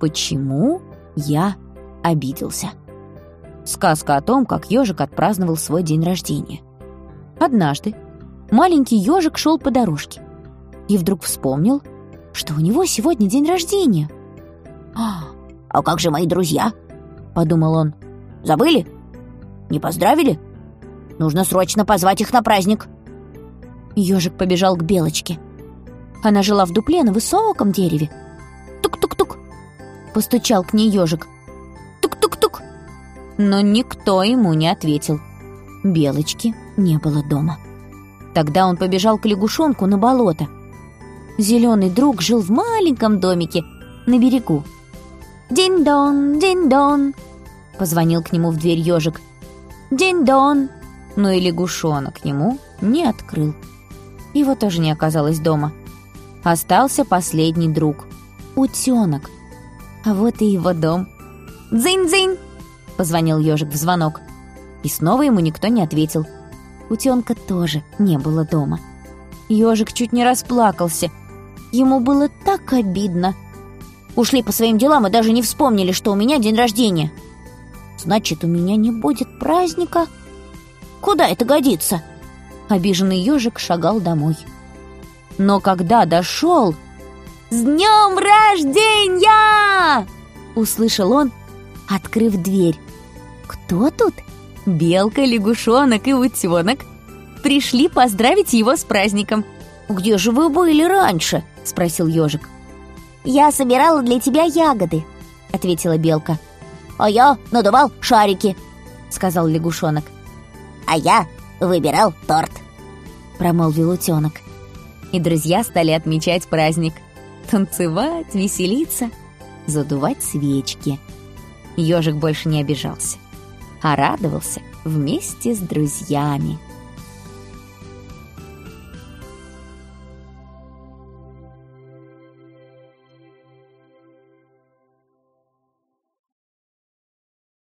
Почему я обиделся? Сказка о том, как ежик отпраздновал свой день рождения. Однажды маленький ежик шел по дорожке и вдруг вспомнил, что у него сегодня день рождения. «А, а как же мои друзья?» — подумал он. «Забыли? Не поздравили? Нужно срочно позвать их на праздник». Ежик побежал к белочке. Она жила в дупле на высоком дереве. Постучал к ней ежик. Тук-тук-тук. Но никто ему не ответил. Белочки не было дома. Тогда он побежал к лягушонку на болото. Зеленый друг жил в маленьком домике на берегу. «Дин-дон, дин-дон!» Позвонил к нему в дверь ежик. «Дин-дон!» Но и лягушонок к нему не открыл. Его тоже не оказалось дома. Остался последний друг — утенок. А вот и его дом. «Дзынь-дзынь!» — позвонил ежик в звонок. И снова ему никто не ответил. Утенка тоже не было дома. Ежик чуть не расплакался. Ему было так обидно. Ушли по своим делам и даже не вспомнили, что у меня день рождения. Значит, у меня не будет праздника? Куда это годится? Обиженный ежик шагал домой. Но когда дошел... «С днем рождения!» Услышал он, открыв дверь. «Кто тут?» Белка, лягушонок и утенок пришли поздравить его с праздником. «Где же вы были раньше?» — спросил ежик. «Я собирала для тебя ягоды», — ответила белка. «А я надувал шарики», — сказал лягушонок. «А я выбирал торт», — промолвил утенок. И друзья стали отмечать праздник. Танцевать, веселиться, задувать свечки. Ежик больше не обижался, а радовался вместе с друзьями.